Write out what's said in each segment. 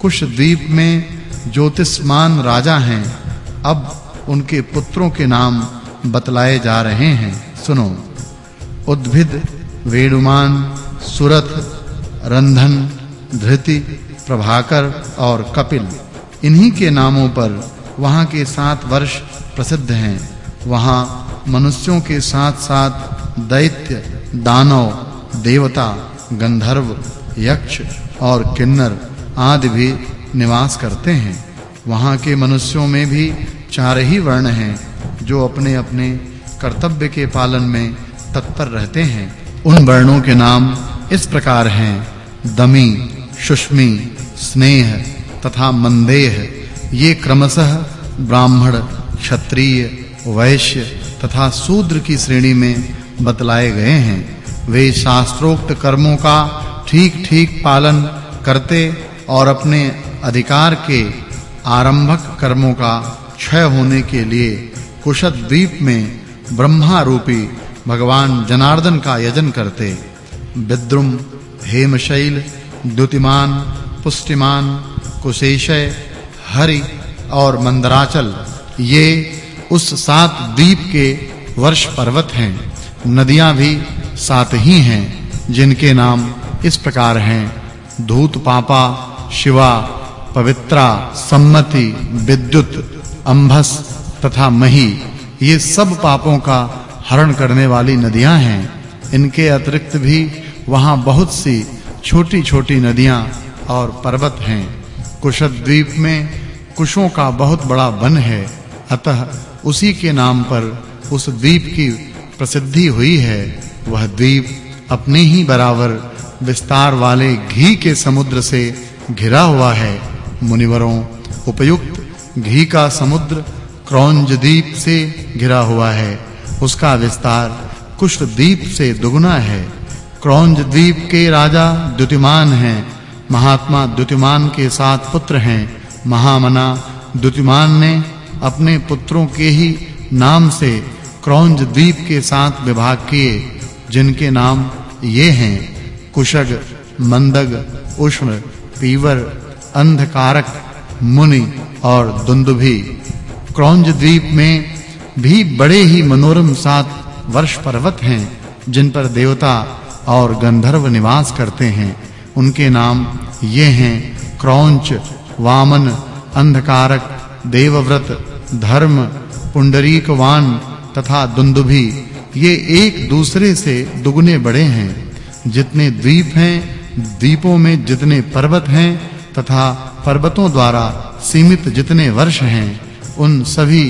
कुश द्वीप में ज्योतिषमान राजा हैं। अब उनके पुत्रों के नाम बतलाए जा रहे हैं। सुनो। उद्भिद, वेणुमान, सुरथ, रंधन, धृति, प्रभाकर और कपिल, इन्हीं के नामों पर वहाँ के सात वर्ष प्रसिद्ध हैं। वहाँ मनुष्यों के साथ-साथ दैत्य, दानव, देवता, गंधर्व, यक्ष और किन्नर आदि भी निवास करते हैं। वहाँ के मनुष्यों में भी चार ही वर्ण हैं, जो अपने-अपने कर्तव्य के पालन में तत्पर रहते हैं। उन वर्णों के नाम इस प्रकार हैं। दमी, शुष्मी, स्नेह तथा मंदेह। ये क्रमशः ब्राह्मण, क्षत्रिय, वैश्य तथा शूद्र की श्रेणी में बतलाए गए हैं। वे शास्त्रोक्त कर्मों का ठीक-ठीक पालन करते और अपने अधिकार के आरंभक कर्मों का क्षय होने के लिए कुशद द्वीप में ब्रह्मा रूपी भगवान जनार्दन का यजन करते। विद्रुम, हेमशैल, द्युतिमान, पुष्टिमान, कुशेशय, हरि और मंदराचल, ये उस सात द्वीप के वर्ष पर्वत हैं। नदियाँ भी सात ही हैं, जिनके नाम इस प्रकार हैं। धूत पापा शिवा, पवित्रा, सम्मति, विद्युत, अंभस तथा मही, ये सब पापों का हरण करने वाली नदियाँ हैं। इनके अतिरिक्त भी वहाँ बहुत सी छोटी-छोटी नदियाँ और पर्वत हैं। कुशद्वीप में कुशों का बहुत बड़ा वन है। अतः उसी के नाम पर उस द्वीप की प्रसिद्धि हुई है। वह द्वीप अपने ही बराबर विस्तार वाले घी के समुद्र से घिरा हुआ है। मुनिवरों, उपयुक्त घी का समुद्र क्रौंज द्वीप से घिरा हुआ है। उसका विस्तार कुश द्वीप से दुगुना है। क्रौंज द्वीप के राजा द्युतिमान हैं। महात्मा द्युतिमान के सात पुत्र हैं। महामना द्युतिमान ने अपने पुत्रों के ही नाम से क्रौंज द्वीप के साथ विभाग किए, जिनके नाम ये हैं। कुशग, मंदग, उष्ण पीवर अंधकारक, मुनि और दुंदुभी। क्रौंज द्वीप में भी बड़े ही मनोरम सात वर्ष पर्वत हैं, जिन पर देवता और गंधर्व निवास करते हैं। उनके नाम ये हैं, क्रौंच, वामन, अंधकारक, देवव्रत, धर्म, पुंडरीकवान तथा दुंदुभी। ये एक दूसरे से दुगने बड़े हैं, जितने द्वीप हैं द्वीपों में जितने पर्वत हैं तथा पर्वतों द्वारा सीमित जितने वर्ष हैं, उन सभी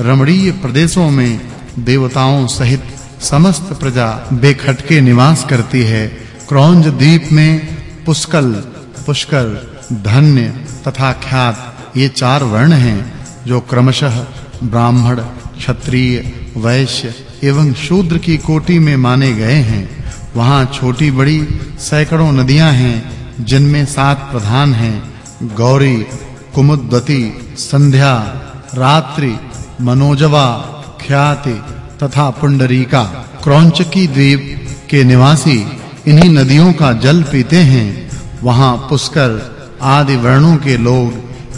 रमणीय प्रदेशों में देवताओं सहित समस्त प्रजा बेखटके निवास करती है। क्रौंज द्वीप में पुष्कल, पुष्कर, धन्य तथा ख्यात ये चार वर्ण हैं, जो क्रमशः ब्राह्मण, क्षत्रिय, वैश्य एवं शूद्र की कोटि में माने गए हैं। वहाँ छोटी बड़ी सैकड़ों नदियाँ हैं, जिनमें सात प्रधान हैं, गौरी, कुमुद्वती, संध्या, रात्रि, मनोजवा, ख्याति तथा पुंडरीका। क्रौंचकी द्वीप के निवासी इन्हीं नदियों का जल पीते हैं। वहाँ पुष्कर, आदि वर्णों के लोग,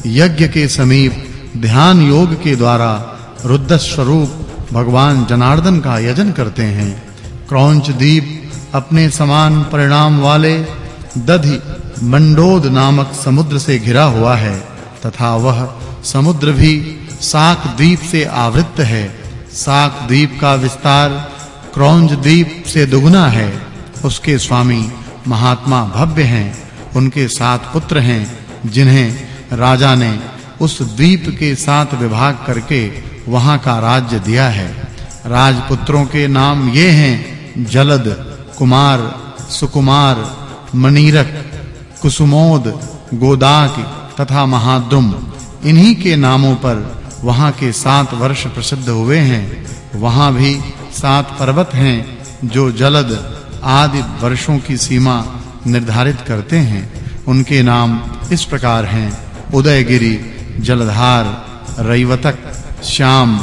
यज्ञ के समीप, ध्यान योग के द्वारा रुद्र स्वरूप भगवान जनार्दन का यजन करते हैं। क्रौंच द्वीप अपने समान परिणाम वाले दधि मंडोद नामक समुद्र से घिरा हुआ है, तथा वह समुद्र भी साक द्वीप से आवृत है। साक द्वीप का विस्तार क्रौंज द्वीप से दुगना है। उसके स्वामी महात्मा भव्य हैं, उनके सात पुत्र हैं, जिन्हें राजा ने उस द्वीप के साथ विभाग करके वहाँ का राज्य दिया है। राजपुत्रों के नाम ये हैं जलद कुमार, सुकुमार मनीरक कुसुमोद, गोदाक तथा महाद्रुम। इन्हीं के नामों पर वहाँ के सात वर्ष प्रसिद्ध हुए हैं। वहाँ भी सात पर्वत हैं जो जलद आदि वर्षों की सीमा निर्धारित करते हैं। उनके नाम इस प्रकार हैं। उदयगिरी, जलधार, रैवतक, श्याम,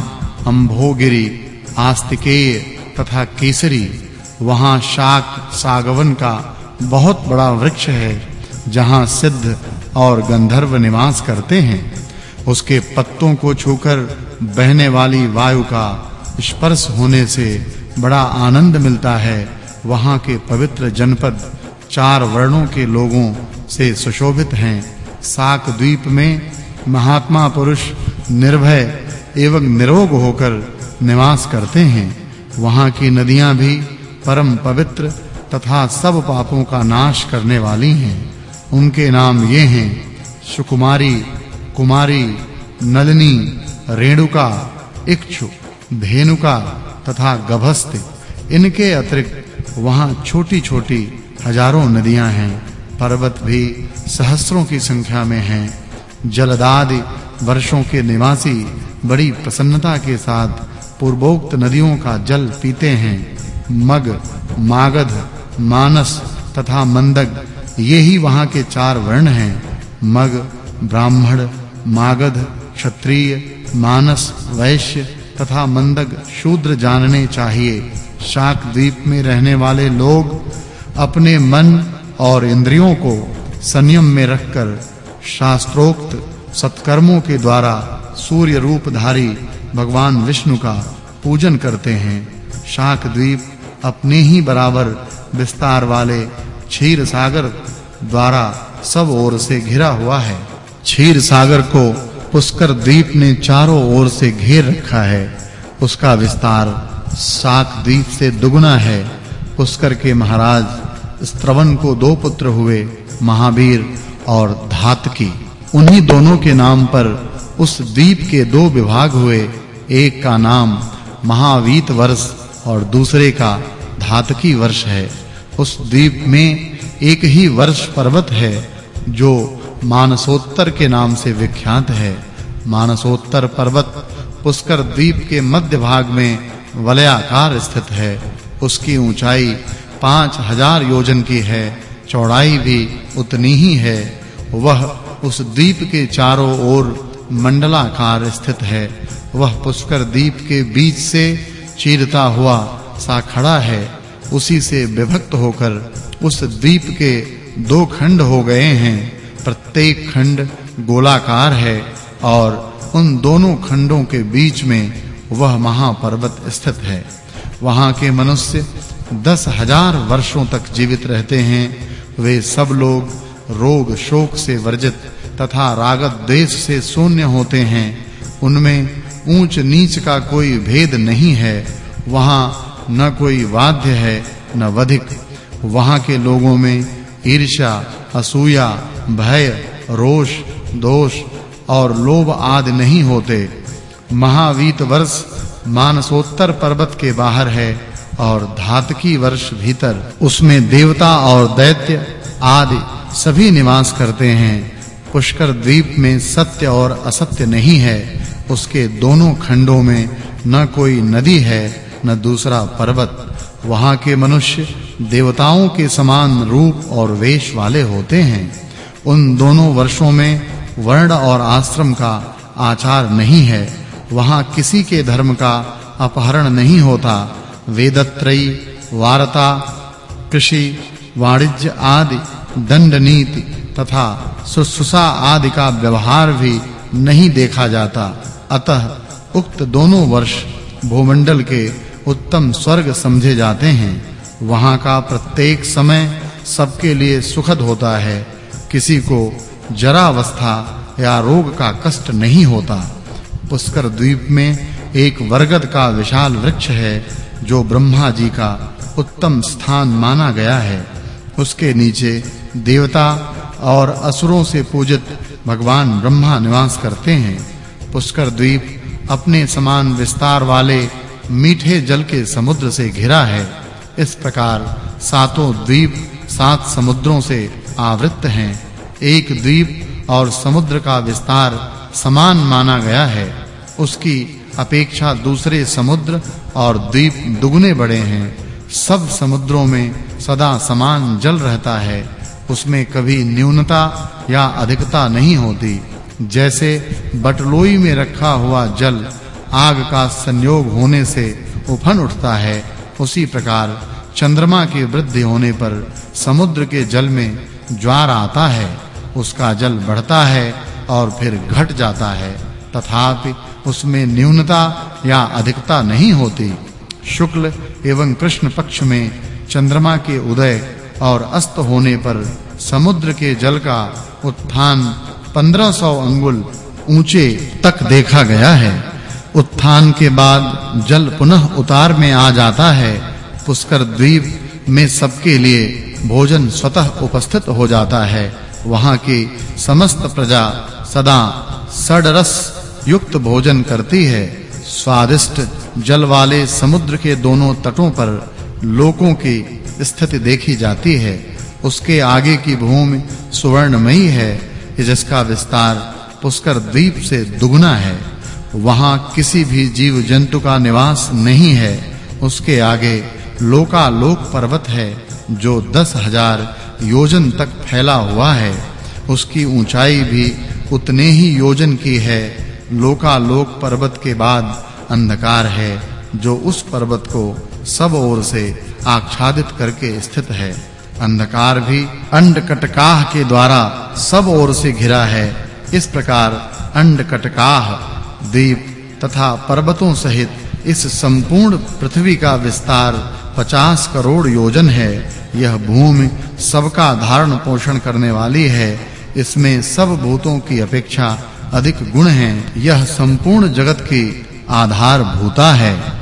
अंभोगिरी, आस्तिकेय तथा केसरी। वहाँ शाक सागवन का बहुत बड़ा वृक्ष है, जहाँ सिद्ध और गंधर्व निवास करते हैं। उसके पत्तों को छूकर बहने वाली वायु का स्पर्श होने से बड़ा आनंद मिलता है। वहाँ के पवित्र जनपद चार वर्णों के लोगों से सुशोभित हैं। साक द्वीप में महात्मा पुरुष निर्भय एवं निरोग होकर निवास करते हैं। वहाँ की नदियाँ भी परम पवित्र तथा सब पापों का नाश करने वाली हैं। उनके नाम ये हैं, सुकुमारी, कुमारी, नलिनी, रेणुका, इक्षु, धेनुका तथा गभस्ति। इनके अतिरिक्त वहाँ छोटी-छोटी हज़ारों नदियाँ हैं। पर्वत भी सहस्त्रों की संख्या में हैं। जलदादि वर्षों के निवासी बड़ी प्रसन्नता के साथ पूर्वोक्त नदियों का जल पीते हैं। मग, मागध, मानस तथा मंदग, ये ही वहाँ के चार वर्ण हैं। मग, ब्राह्मण, मागध, क्षत्रिय, मानस, वैश्य तथा मंदग शूद्र जानने चाहिए। शाक द्वीप में रहने वाले लोग अपने मन और इंद्रियों को संयम में रखकर शास्त्रोक्त सत्कर्मों के द्वारा सूर्य रूपधारी भगवान विष्णु का पूजन करते हैं। शाक द्वीप अपने ही बराबर विस्तार वाले क्षीर सागर द्वारा सब ओर से घिरा हुआ है। क्षीर सागर को पुष्कर द्वीप ने चारों ओर से घेर रखा है। उसका विस्तार शाक द्वीप से दुगुना है। पुष्कर के महाराज स्त्रवन को दो पुत्र हुए, महावीर और धातकी। उन्हीं दोनों के नाम पर उस द्वीप के दो विभाग हुए। एक का नाम महावीत वर्ष और दूसरे का धातकी वर्ष है। उस द्वीप में एक ही वर्ष पर्वत है, जो मानसोत्तर के नाम से विख्यात है। मानसोत्तर पर्वत पुष्कर द्वीप के मध्य भाग में वलयाकार स्थित है। उसकी ऊंचाई 5000 योजन की है, चौड़ाई भी उतनी ही है। वह उस द्वीप के चारों ओर मंडलाकार स्थित है। वह पुष्कर द्वीप के बीच से चीरता हुआ सा खड़ा है, उसी से विभक्त होकर उस द्वीप के दो खंड हो गए हैं। प्रत्येक खंड गोलाकार है और उन दोनों खंडों के बीच में वह महापर्वत स्थित है। वहाँ के मनुष्य दस हज़ार वर्षों तक जीवित रहते हैं। वे सब लोग रोग शोक से वर्जित तथा राग द्वेष से शून्य होते हैं। उनमें ऊंच नीच का कोई भेद नहीं है, वहाँ न कोई वाद्य है, न वधिक। वहाँ के लोगों में ईर्ष्या, असूया, भय, रोष, दोष और लोभ आदि नहीं होते। महावीत वर्ष मानसोत्तर पर्वत के बाहर है और धातकी वर्ष भीतर। उसमें देवता और दैत्य आदि सभी निवास करते हैं। पुष्कर द्वीप में सत्य और असत्य नहीं है। उसके दोनों खंडों में न कोई नदी है, न दूसरा पर्वत। वहाँ के मनुष्य देवताओं के समान रूप और वेश वाले होते हैं। उन दोनों वर्षों में वर्ण और आश्रम का आचार नहीं है। वहाँ किसी के धर्म का अपहरण नहीं होता। वेदत्रयी, वारता, कृषि, वाणिज्य आदि, दंड नीति तथा शुश्रूषा आदि का व्यवहार भी नहीं देखा जाता। अतः उक्त दोनों वर्ष भूमंडल के उत्तम स्वर्ग समझे जाते हैं। वहाँ का प्रत्येक समय सबके लिए सुखद होता है। किसी को जरा अवस्था या रोग का कष्ट नहीं होता। पुष्कर द्वीप में एक वरगद का विशाल वृक्ष है, जो ब्रह्मा जी का उत्तम स्थान माना गया है। उसके नीचे देवता और असुरों से पूजित भगवान ब्रह्मा निवास करते हैं। पुष्कर द्वीप अपने समान विस्तार वाले मीठे जल के समुद्र से घिरा है। इस प्रकार सातों द्वीप सात समुद्रों से आवृत हैं। एक द्वीप और समुद्र का विस्तार समान माना गया है। उसकी अपेक्षा दूसरे समुद्र और द्वीप दुगने बड़े हैं। सब समुद्रों में सदा समान जल रहता है। उसमें कभी न्यूनता या अधिकता नहीं होती। जैसे बटलोई में रखा हुआ जल आग का संयोग होने से उफन उठता है, उसी प्रकार चंद्रमा के वृद्धि होने पर समुद्र के जल में ज्वार आता है, उसका जल बढ़ता है और फिर घट जाता है, तथापि उसमें न्यूनता या अधिकता नहीं होती। शुक्ल एवं कृष्ण पक्ष में चंद्रमा के उदय और अस्त होने पर समुद्र के जल का उत्थान 1500 अंगुल ऊँचे तक देखा गया है। उत्थान के बाद जल पुनः उतार में आ जाता है। पुष्कर द्वीप में सबके लिए भोजन स्वतः उपस्थित हो जाता है। वहाँ की समस्त प्रजा सदा सड़रस युक्त भोजन करती है। स्वादिष्ट जल वाले समुद्र के दोनों तटों पर लोकों की स्थिति देखी जाती है। उसके आगे की भूमि सुवर्णमयी है। जिसका विस्तार पुष्कर द्वीप से दुगना है, वहाँ किसी भी जीव जंतु का निवास नहीं है। उसके आगे लोकालोक पर्वत है, जो दस हज़ार योजन तक फैला हुआ है। उसकी ऊंचाई भी उतने ही योजन की है। लोकालोक पर्वत के बाद अंधकार है, जो उस पर्वत को सब ओर से आच्छादित करके स्थित है। अंधकार भी अंडकटकाह के द्वारा सब ओर से घिरा है। इस प्रकार अंडकटकाह द्वीप तथा पर्वतों सहित इस संपूर्ण पृथ्वी का विस्तार 50 करोड़ योजन है। यह भूमि सबका धारण पोषण करने वाली है। इसमें सब भूतों की अपेक्षा अधिक गुण हैं। यह संपूर्ण जगत की आधार भूता है।